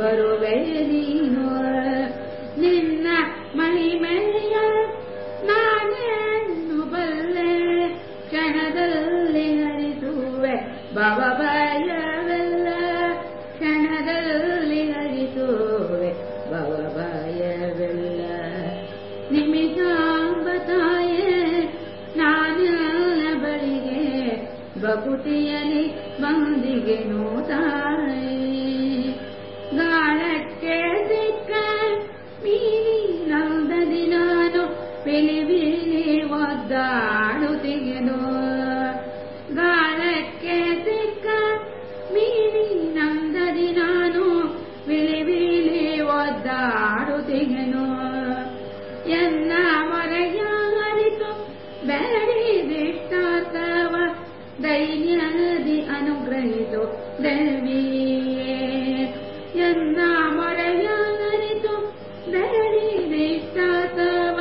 ಬರುವೆ ನೀನು. ನಿನ್ನ ಮಹಿಮೆಯ ನಾನೇನು ಬಲ್ಲೆ. ಕ್ಷಣದಲ್ಲಿ ಹರಿಸುವೆ ಭವಭಯವೆಲ್ಲ. ಕ್ಷಣದಲ್ಲಿ ಹರಿಸುವೆ ಭವಭಯವೆಲ್ಲ. ನಿಮಿಷಾಂಬ ತಾಯೇ ಬಳಿಗೆ. ಬಕುತಿಯಲಿ ಬಂದಿಗೆ ತಾಯೇ. ಒದ್ದಾಡುತ್ತಿಗೆನು ಎನ್ನ ಮೊರೆಯಾರಿತು ಬೇಡಿದಿಷ್ಟಾರ್ಥವ ದೈನ್ಯದಿ ಅನುಗ್ರಹಿತು ದೇವಿಯೇ ಎನ್ನ ಮೊರೆಯಾರಿತು ಬೇಡಿದಿಷ್ಟಾರ್ಥವ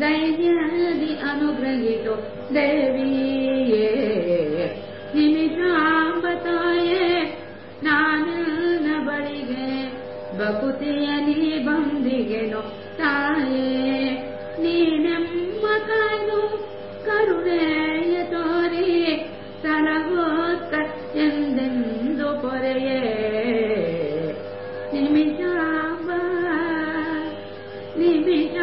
ದೈನ್ಯದಿ ಅನುಗ್ರಹಿತು ದೇವಿಯೇ ಪ್ರಕೃತಿಯ ನೀ ಬಂದಿಗೆನು ತಾಯೇ ನೀನೆಮ್ಮ ಕಾಯ್ದು ಕರುಣೆಯ ತೋರಿ ತನಗೋತ ಎಂದೆಂದು ಪೊರೆಯೇ. ನಿಮಿಷ ನಿಮಿಷ